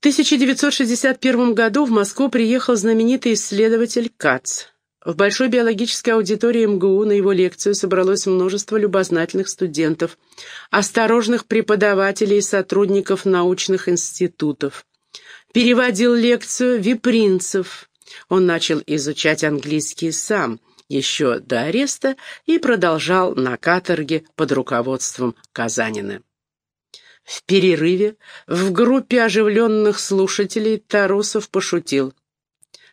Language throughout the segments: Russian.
1961 году в Москву приехал знаменитый исследователь Кац. В Большой биологической аудитории МГУ на его лекцию собралось множество любознательных студентов, осторожных преподавателей и сотрудников научных институтов. Переводил лекцию Випринцев. Он начал изучать английский сам, еще до ареста, и продолжал на каторге под руководством Казанина. В перерыве в группе оживленных слушателей Тарусов пошутил.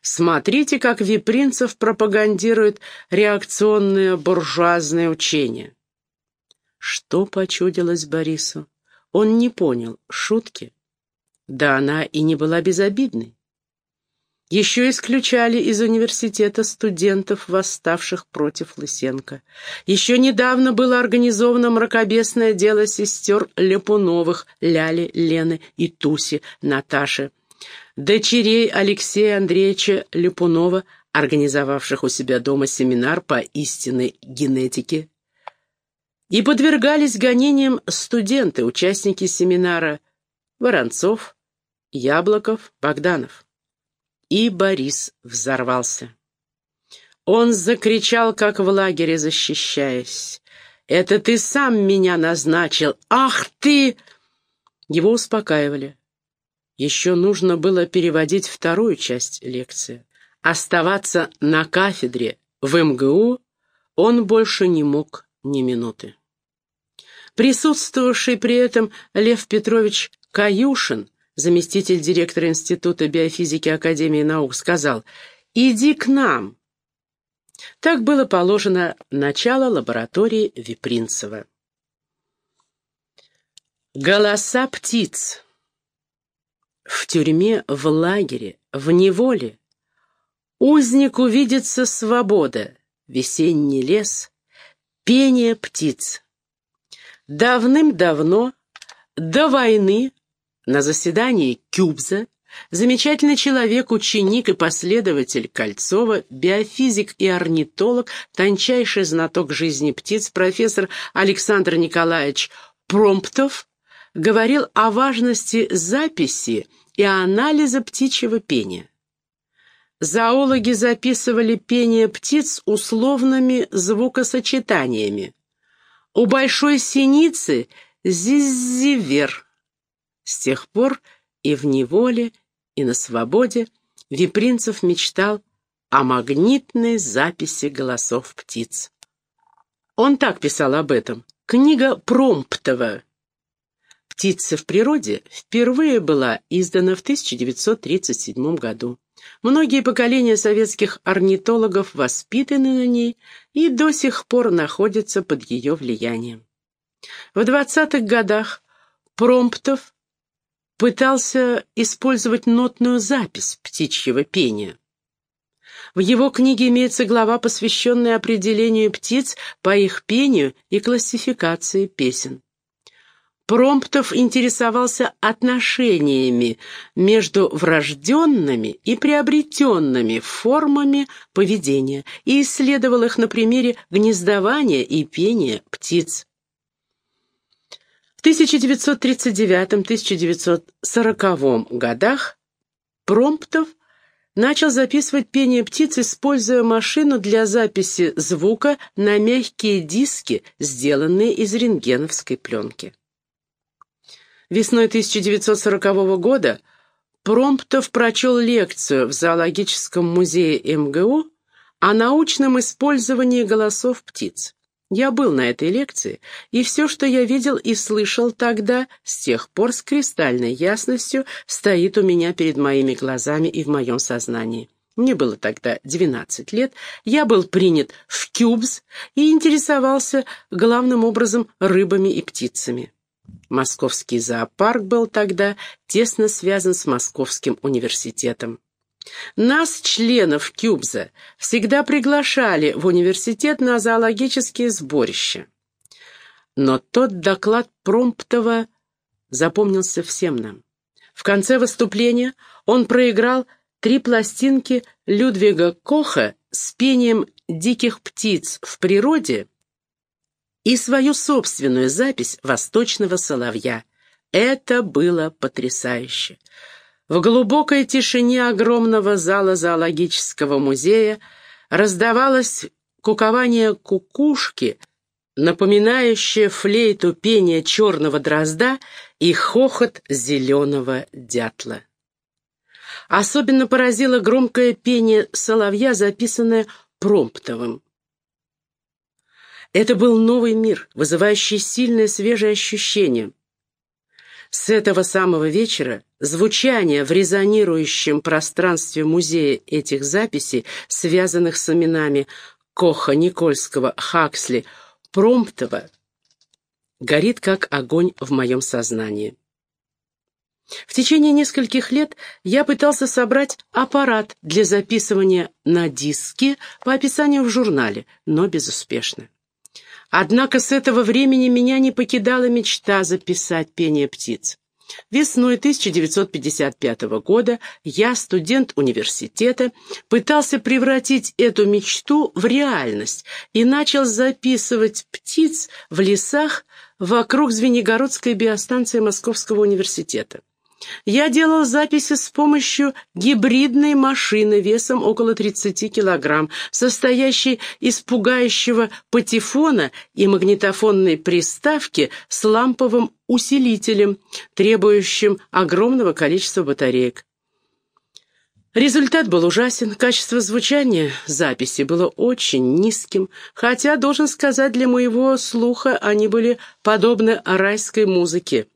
Смотрите, как Випринцев пропагандирует реакционное буржуазное учение. Что почудилось Борису? Он не понял шутки. Да она и не была безобидной. Еще исключали из университета студентов, восставших против Лысенко. Еще недавно было организовано мракобесное дело сестер Лепуновых, Ляли, Лены и Туси, Наташи, дочерей Алексея Андреевича Липунова, организовавших у себя дома семинар по истинной генетике, и подвергались гонениям студенты, участники семинара Воронцов, Яблоков, Богданов. И Борис взорвался. Он закричал, как в лагере, защищаясь. «Это ты сам меня назначил! Ах ты!» Его успокаивали. Еще нужно было переводить вторую часть лекции. Оставаться на кафедре в МГУ он больше не мог ни минуты. Присутствовавший при этом Лев Петрович Каюшин, заместитель директора Института биофизики Академии наук, сказал «Иди к нам». Так было положено начало лаборатории Випринцева. Голоса птиц в тюрьме, в лагере, в неволе. Узнику видится свобода, весенний лес, пение птиц. Давным-давно, до войны, на заседании Кюбза, замечательный человек, ученик и последователь Кольцова, биофизик и орнитолог, тончайший знаток жизни птиц, профессор Александр Николаевич Промптов, говорил о важности записи и анализа птичьего пения. Зоологи записывали пение птиц условными звукосочетаниями. У большой синицы — зиззивер. С тех пор и в неволе, и на свободе Випринцев мечтал о магнитной записи голосов птиц. Он так писал об этом. Книга Промптова «Птица в природе» впервые была издана в 1937 году. Многие поколения советских орнитологов воспитаны на ней и до сих пор находятся под ее влиянием. В 20-х годах Промптов пытался использовать нотную запись птичьего пения. В его книге имеется глава, посвященная определению птиц по их пению и классификации песен. Промптов интересовался отношениями между врожденными и приобретенными формами поведения и исследовал их на примере гнездования и пения птиц. В 1939-1940 годах Промптов начал записывать пение птиц, используя машину для записи звука на мягкие диски, сделанные из рентгеновской пленки. Весной 1940 года Промптов прочел лекцию в зоологическом музее МГУ о научном использовании голосов птиц. Я был на этой лекции, и все, что я видел и слышал тогда, с тех пор с кристальной ясностью стоит у меня перед моими глазами и в моем сознании. Мне было тогда 12 лет, я был принят в Кюбс и интересовался главным образом рыбами и птицами. Московский зоопарк был тогда тесно связан с Московским университетом. Нас, членов Кюбза, всегда приглашали в университет на зоологические сборища. Но тот доклад Промптова запомнился всем нам. В конце выступления он проиграл три пластинки Людвига Коха с пением диких птиц в природе и свою собственную запись «Восточного соловья». Это было потрясающе. В глубокой тишине огромного зала зоологического музея раздавалось кукование кукушки, напоминающее флейту пение черного дрозда и хохот зеленого дятла. Особенно поразило громкое пение соловья, записанное Промптовым. Это был новый мир, вызывающий сильное свежее ощущение. С этого самого вечера звучание в резонирующем пространстве музея этих записей, связанных с именами Коха, Никольского, Хаксли, Промптова, горит как огонь в моем сознании. В течение нескольких лет я пытался собрать аппарат для записывания на диске по описанию в журнале, но безуспешно. Однако с этого времени меня не покидала мечта записать пение птиц. Весной 1955 года я, студент университета, пытался превратить эту мечту в реальность и начал записывать птиц в лесах вокруг Звенигородской биостанции Московского университета. Я делал записи с помощью гибридной машины весом около 30 килограмм, состоящей из пугающего патефона и магнитофонной приставки с ламповым усилителем, требующим огромного количества батареек. Результат был ужасен, качество звучания записи было очень низким, хотя, должен сказать, для моего слуха они были подобны райской музыке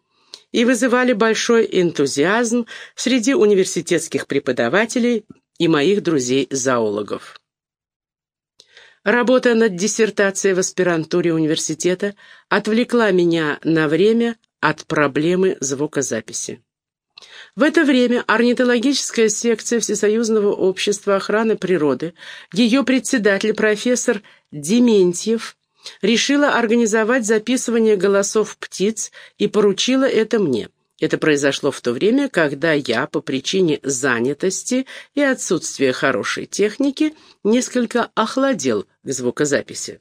и вызывали большой энтузиазм среди университетских преподавателей и моих друзей-зоологов. Работа над диссертацией в аспирантуре университета отвлекла меня на время от проблемы звукозаписи. В это время орнитологическая секция Всесоюзного общества охраны природы, ее председатель профессор Дементьев решила организовать записывание голосов птиц и поручила это мне. Это произошло в то время, когда я, по причине занятости и отсутствия хорошей техники, несколько охладел к звукозаписи.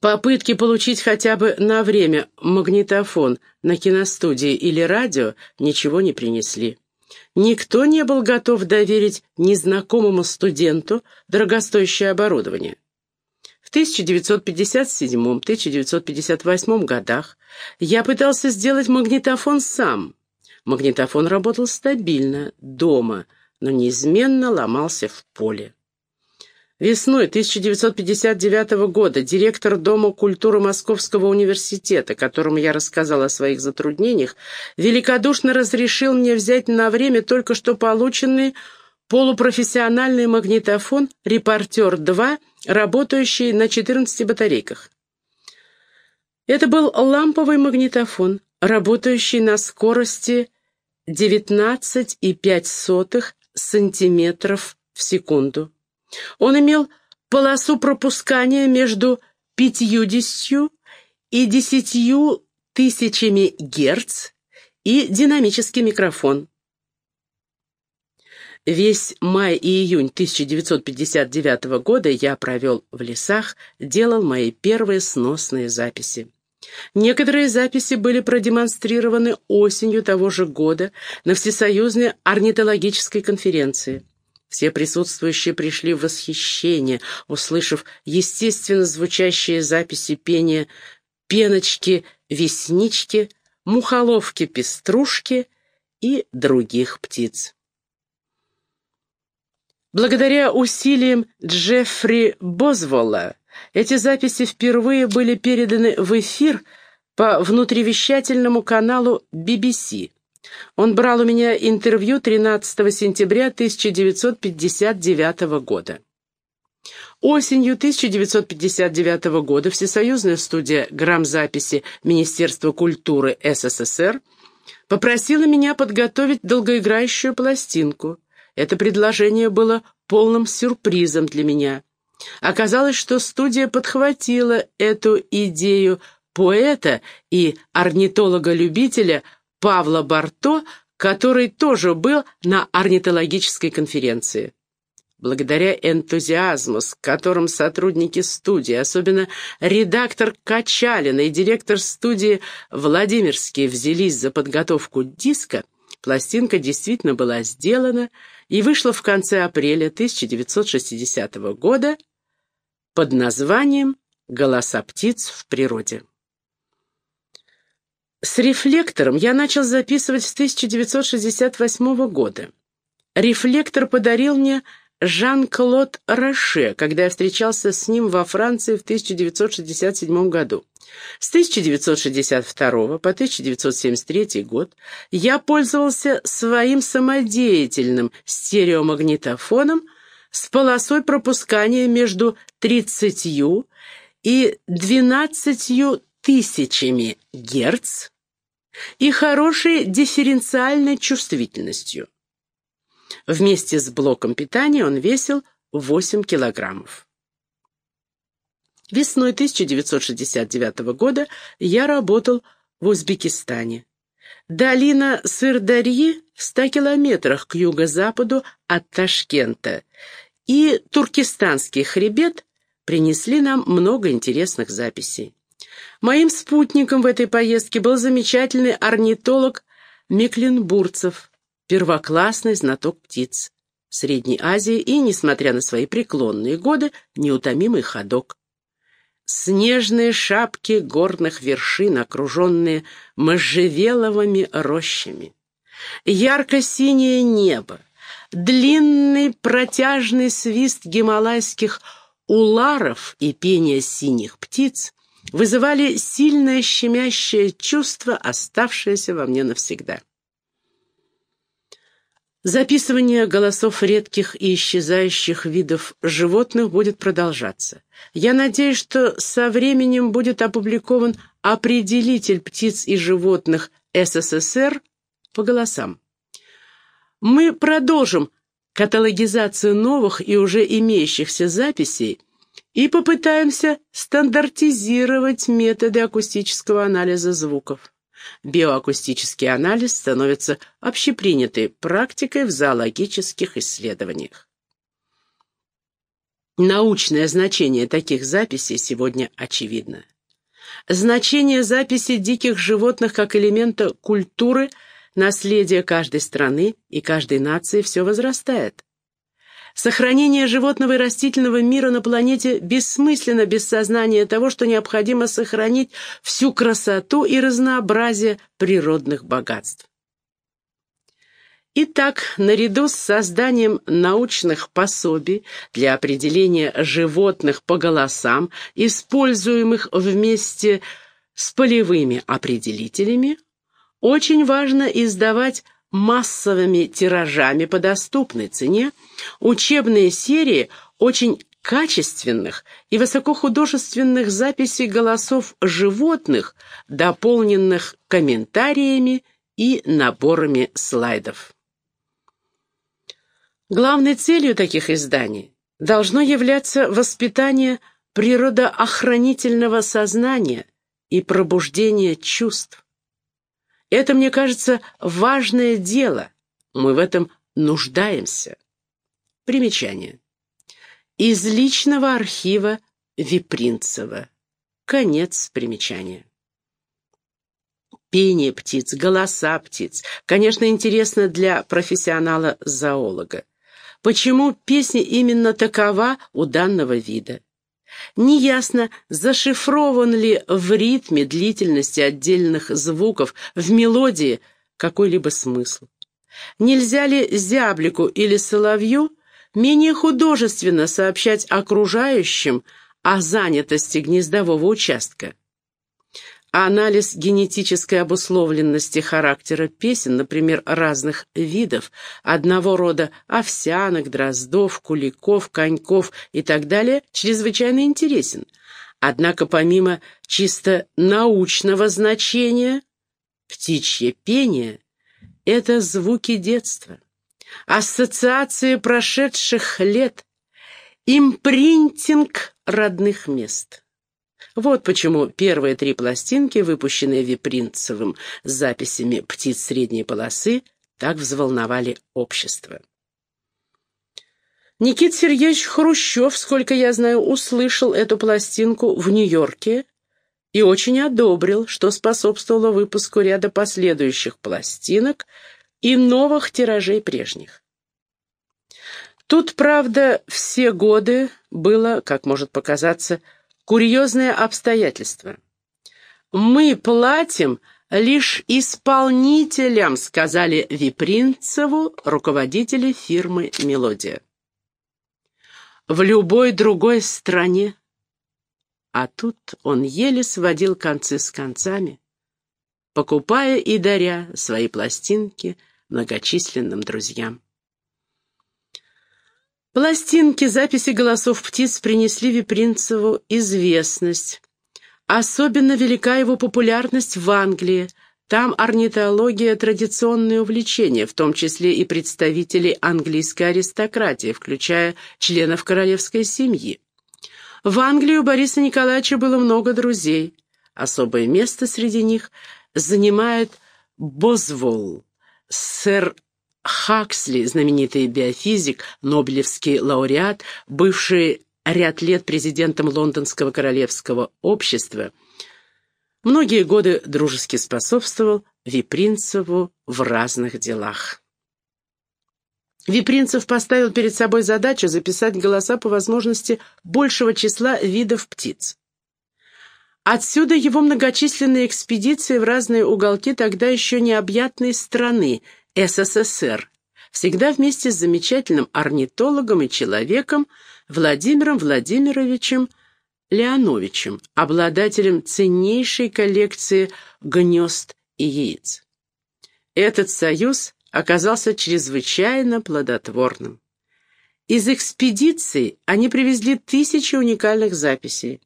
Попытки получить хотя бы на время магнитофон на киностудии или радио ничего не принесли. Никто не был готов доверить незнакомому студенту дорогостоящее оборудование. В 1957-1958 годах я пытался сделать магнитофон сам. Магнитофон работал стабильно, дома, но неизменно ломался в поле. Весной 1959 года директор Дома культуры Московского университета, которому я рассказал о своих затруднениях, великодушно разрешил мне взять на время только что полученный полупрофессиональный магнитофон «Репортер-2», работающий на 14 батарейках. Это был ламповый магнитофон, работающий на скорости 19,5 сантиметров в секунду. Он имел полосу пропускания между 50 и 10 тысячами герц и динамический микрофон. Весь май и июнь 1959 года я провел в лесах, делал мои первые сносные записи. Некоторые записи были продемонстрированы осенью того же года на Всесоюзной орнитологической конференции. Все присутствующие пришли в восхищение, услышав естественно звучащие записи пения пеночки-веснички, мухоловки-пеструшки и других птиц. Благодаря усилиям Джеффри Бозволла эти записи впервые были переданы в эфир по внутривещательному каналу BBC. Он брал у меня интервью 13 сентября 1959 года. Осенью 1959 года Всесоюзная студия грамзаписи Министерства культуры СССР попросила меня подготовить долгоиграющую пластинку – это предложение было полным сюрпризом для меня. Оказалось, что студия подхватила эту идею поэта и орнитолога-любителя Павла Барто, который тоже был на орнитологической конференции. Благодаря энтузиазму, с которым сотрудники студии, особенно редактор Качалина и директор студии Владимирский взялись за подготовку диска, Пластинка действительно была сделана и вышла в конце апреля 1960 года под названием «Голоса птиц в природе». С рефлектором я начал записывать с 1968 года. Рефлектор подарил мне Жан-Клод Роше, когда я встречался с ним во Франции в 1967 году. С 1962 по 1973 год я пользовался своим самодеятельным стереомагнитофоном с полосой пропускания между 30 и 12 тысячами герц и хорошей дифференциальной чувствительностью. Вместе с блоком питания он весил 8 килограммов. Весной 1969 года я работал в Узбекистане. Долина Сырдарьи в 100 километрах к юго-западу от Ташкента и Туркестанский хребет принесли нам много интересных записей. Моим спутником в этой поездке был замечательный орнитолог Мекленбурцев, первоклассный знаток птиц Средней Азии и, несмотря на свои преклонные годы, неутомимый ходок. Снежные шапки горных вершин, окруженные можжевеловыми рощами. Ярко-синее небо, длинный протяжный свист гималайских уларов и пение синих птиц вызывали сильное щемящее чувство, оставшееся во мне навсегда. Записывание голосов редких и исчезающих видов животных будет продолжаться. Я надеюсь, что со временем будет опубликован определитель птиц и животных СССР по голосам. Мы продолжим каталогизацию новых и уже имеющихся записей и попытаемся стандартизировать методы акустического анализа звуков. Биоакустический анализ становится общепринятой практикой в зоологических исследованиях. Научное значение таких записей сегодня очевидно. Значение записи диких животных как элемента культуры, наследия каждой страны и каждой нации все возрастает. Сохранение животного и растительного мира на планете бессмысленно без сознания того, что необходимо сохранить всю красоту и разнообразие природных богатств. Итак, наряду с созданием научных пособий для определения животных по голосам, используемых вместе с полевыми определителями, очень важно издавать массовыми тиражами по доступной цене учебные серии очень качественных и высокохудожественных записей голосов животных, дополненных комментариями и наборами слайдов. Главной целью таких изданий должно являться воспитание природоохранительного сознания и пробуждение чувств. Это, мне кажется, важное дело. Мы в этом нуждаемся. Примечание. Из личного архива Випринцева. Конец примечания. Пение птиц, голоса птиц. Конечно, интересно для профессионала-зоолога. Почему песня именно такова у данного вида? Неясно, зашифрован ли в ритме длительности отдельных звуков, в мелодии какой-либо смысл. Нельзя ли зяблику или соловью менее художественно сообщать окружающим о занятости гнездового участка? Анализ генетической обусловленности характера песен, например, разных видов, одного рода овсянок, дроздов, куликов, коньков и так далее, чрезвычайно интересен. Однако помимо чисто научного значения, птичье пение — это звуки детства, ассоциации прошедших лет, импринтинг родных мест. Вот почему первые три пластинки, выпущенные Випринцевым с записями птиц средней полосы, так взволновали общество. Никит Сергеевич Хрущев, сколько я знаю, услышал эту пластинку в Нью-Йорке и очень одобрил, что способствовало выпуску ряда последующих пластинок, и новых тиражей прежних. Тут, правда, все годы было, как может показаться, курьезное обстоятельство. «Мы платим лишь исполнителям», — сказали Випринцеву руководители фирмы «Мелодия». В любой другой стране. А тут он еле сводил концы с концами, покупая и даря свои пластинки многочисленным друзьям. Пластинки, записи голосов птиц принесли Випринцеву известность. Особенно велика его популярность в Англии. Там орнитология – традиционное увлечение, в том числе и представителей английской аристократии, включая членов королевской семьи. В Англии у Бориса Николаевича было много друзей. Особое место среди них занимает Бозволл, сэр Хаксли, знаменитый биофизик, Нобелевский лауреат, бывший ряд лет президентом Лондонского королевского общества, многие годы дружески способствовал Випринцеву в разных делах. Випринцев поставил перед собой задачу записать голоса по возможности большего числа видов птиц. Отсюда его многочисленные экспедиции в разные уголки тогда еще необъятной страны – СССР, всегда вместе с замечательным орнитологом и человеком Владимиром Владимировичем Леоновичем, обладателем ценнейшей коллекции гнезд и яиц. Этот союз оказался чрезвычайно плодотворным. Из экспедиции они привезли тысячи уникальных записей.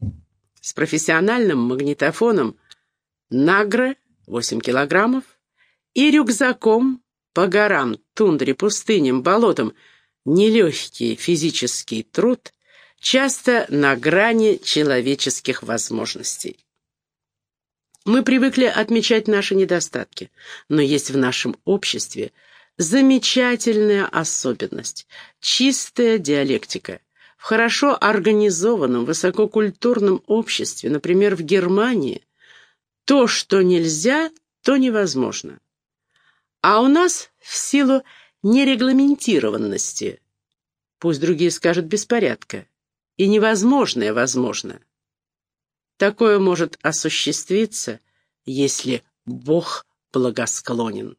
С профессиональным магнитофоном «Награ» 8 килограммов и рюкзаком по горам, тундре, пустыням, болотам, нелегкий физический труд, часто на грани человеческих возможностей. Мы привыкли отмечать наши недостатки, но есть в нашем обществе замечательная особенность – чистая диалектика. В хорошо организованном, высококультурном обществе, например, в Германии, то, что нельзя, то невозможно. А у нас в силу нерегламентированности, пусть другие скажут беспорядка, и невозможное возможно. Такое может осуществиться, если Бог благосклонен.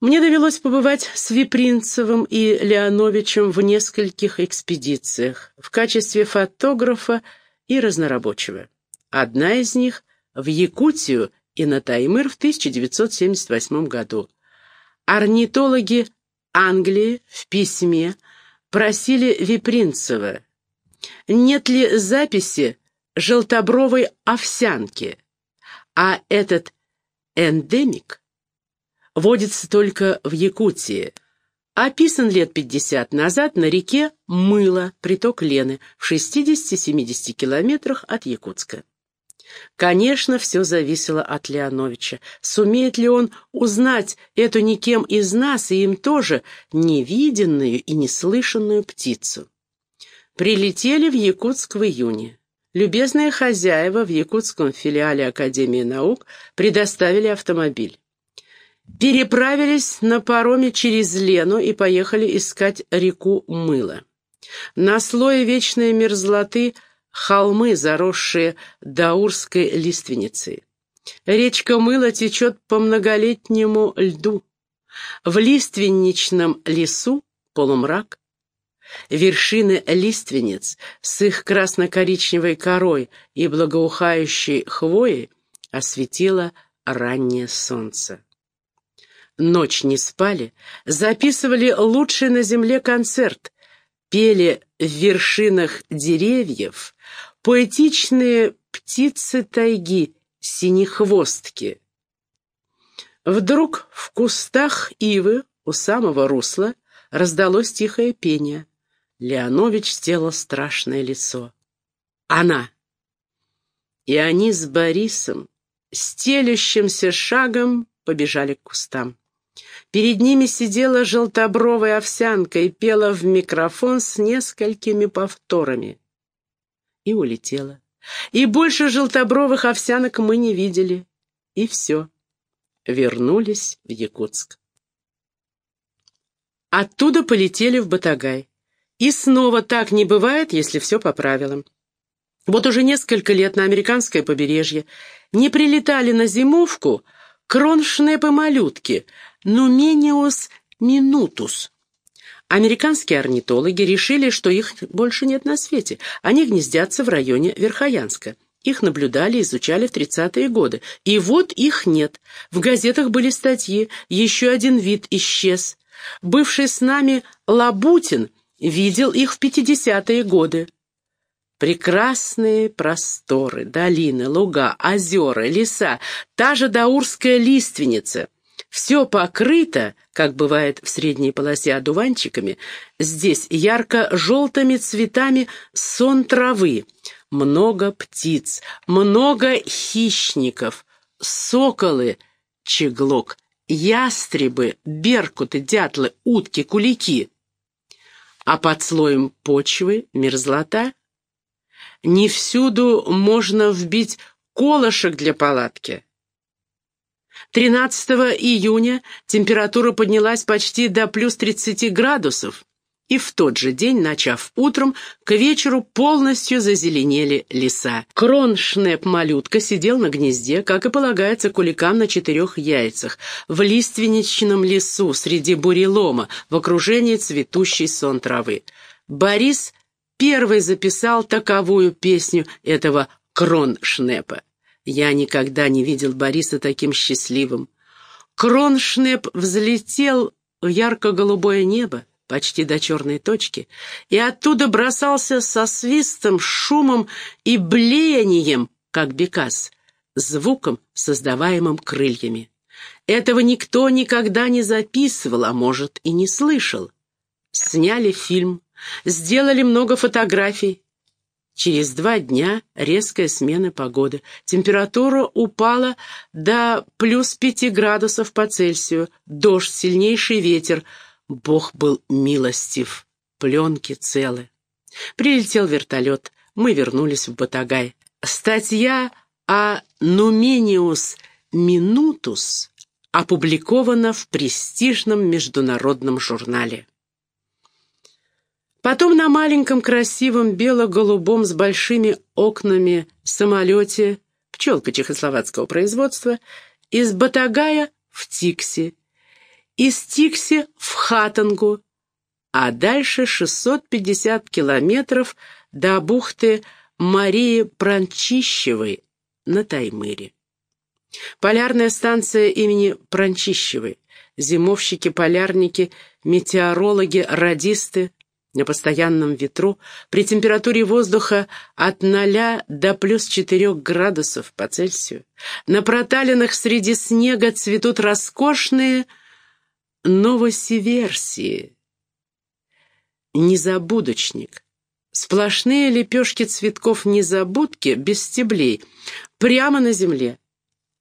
Мне довелось побывать с Випринцевым и Леоновичем в нескольких экспедициях в качестве фотографа и разнорабочего. Одна из них в Якутию и на Таймыр в 1978 году. Орнитологи Англии в письме просили Випринцева, нет ли записи желтобровой овсянки, а этот эндемик водится только в Якутии. Описан лет 50 назад на реке Мыло, приток Лены, в 60-70 километрах от Якутска. Конечно, все зависело от Леоновича. Сумеет ли он узнать эту никем из нас и им тоже невиденную и неслышанную птицу? Прилетели в Якутск в июне. Любезные хозяева в якутском филиале Академии наук предоставили автомобиль. Переправились на пароме через Лену и поехали искать реку Мыло. На слое вечной мерзлоты – холмы, заросшие даурской лиственницей. Речка Мыло течет по многолетнему льду. В лиственничном лесу полумрак. Вершины лиственниц с их красно-коричневой корой и благоухающей хвоей осветило раннее солнце. Ночь не спали, записывали лучший на земле концерт, пели в вершинах деревьев поэтичные птицы тайги, синехвостки. Вдруг в кустах ивы у самого русла раздалось тихое пение. Леонович сделал страшное лицо. Она! И они с Борисом, стелющимся шагом, побежали к кустам. Перед ними сидела желтобровая овсянка и пела в микрофон с несколькими повторами. И улетела. И больше желтобровых овсянок мы не видели. И все. вернулись в Якутск. Оттуда полетели в Батагай. И снова так не бывает, если все по правилам. Вот уже несколько лет на американское побережье не прилетали на зимовку кроншнепы-малютки, нумениус минутус. Американские орнитологи решили, что их больше нет на свете. Они гнездятся в районе Верхоянска. Их наблюдали изучали в 30-е годы. И вот их нет. В газетах были статьи. Еще один вид исчез. Бывший с нами Лабутин видел их в 50-е годы. Прекрасные просторы, долины, луга, озера, леса, та же даурская лиственница. Все покрыто, как бывает в средней полосе одуванчиками, здесь ярко-желтыми цветами сон травы. Много птиц, много хищников, соколы, чеглок, ястребы, беркуты, дятлы, утки, кулики. А под слоем почвы мерзлота. Не всюду можно вбить колышек для палатки. 13 июня температура поднялась почти до плюс 30 градусов, и в тот же день, начав утром, к вечеру полностью зазеленели леса. Кроншнеп-малютка сидел на гнезде, как и полагается куликам на четырех яйцах, в лиственничном лесу, среди бурелома, в окружении цветущей сон травы. Борис первый записал таковую песню этого Кроншнепа. Я никогда не видел Бориса таким счастливым. Кроншнеп взлетел в ярко-голубое небо, почти до черной точки, и оттуда бросался со свистом, шумом и блеянием, как бекас, звуком, создаваемым крыльями. Этого никто никогда не записывал, а может и не слышал. Сняли фильм, сделали много фотографий, Через два дня резкая смена погоды. Температура упала до плюс пяти градусов по Цельсию. Дождь, сильнейший ветер. Бог был милостив. Пленки целы. Прилетел вертолет. Мы вернулись в Батагай. Статья о Нумениус Минутус опубликована в престижном международном журнале. Потом на маленьком красивом бело-голубом с большими окнами самолете, пчелка чехословацкого производства, из Батагая в Тикси, из Тикси в Хатангу, а дальше 650 километров до бухты Марии Пранчищевой на Таймыре. Полярная станция имени Пранчищевой, зимовщики-полярники, метеорологи, радисты, на постоянном ветру, при температуре воздуха от 0 до плюс 4 градусов по Цельсию. На проталинах среди снега цветут роскошные новосиверсии. Незабудочник. Сплошные лепешки цветков незабудки без стеблей, прямо на земле.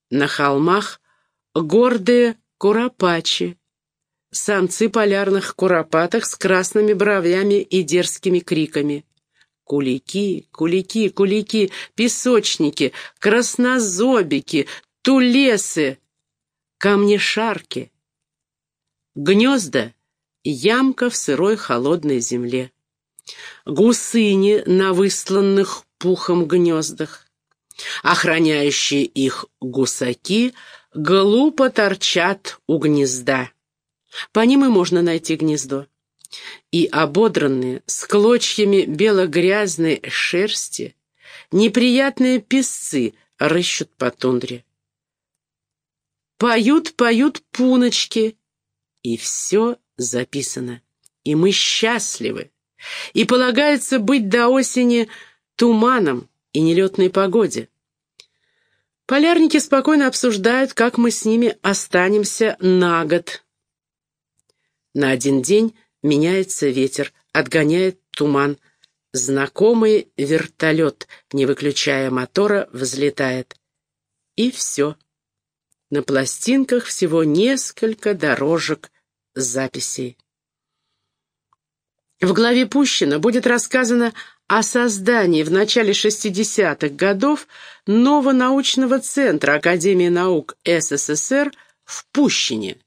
На холмах гордые куропачи, самцы полярных куропаток с красными бровями и дерзкими криками. Кулики, кулики, кулики, песочники, краснозобики, тулесы, камнешарки. Гнезда — ямка в сырой холодной земле. Гусыни на высланных пухом гнездах. Охраняющие их гусаки глупо торчат у гнезда. По ним и можно найти гнездо. И ободранные, с клочьями бело-грязной шерсти, неприятные песцы рыщут по тундре. Поют, поют пуночки, и все записано. И мы счастливы. И полагается быть до осени туманом и нелетной погоде. Полярники спокойно обсуждают, как мы с ними останемся на год. На один день меняется ветер, отгоняет туман. Знакомый вертолет, не выключая мотора, взлетает. И все. На пластинках всего несколько дорожек записей. В главе Пущина будет рассказано о создании в начале 60-х годов нового научного центра Академии наук СССР в Пущине.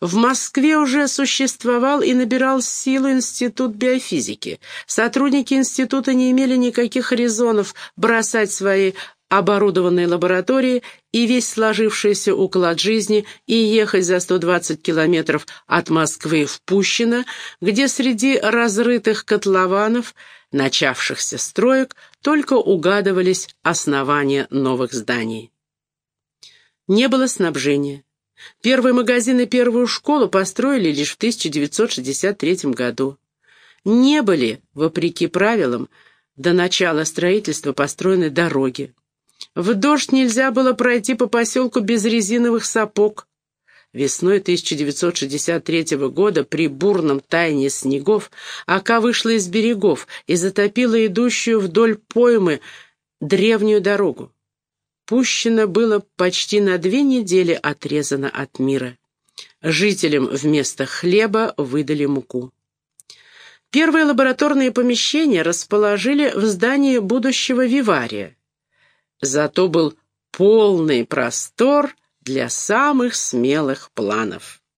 В Москве уже существовал и набирал силу Институт биофизики. Сотрудники института не имели никаких резонов бросать свои оборудованные лаборатории и весь сложившийся уклад жизни и ехать за 120 километров от Москвы в Пущино, где среди разрытых котлованов, начавшихся строек, только угадывались основания новых зданий. Не было снабжения. Первый магазин и первую школу построили лишь в 1963 году. Не были, вопреки правилам, до начала строительства построены дороги. В дождь нельзя было пройти по поселку без резиновых сапог. Весной 1963 года при бурном таянии снегов Ака вышла из берегов и затопила идущую вдоль поймы древнюю дорогу. Пущено было почти на две недели отрезано от мира. Жителям вместо хлеба выдали муку. Первые лабораторные помещения расположили в здании будущего вивария. Зато был полный простор для самых смелых планов.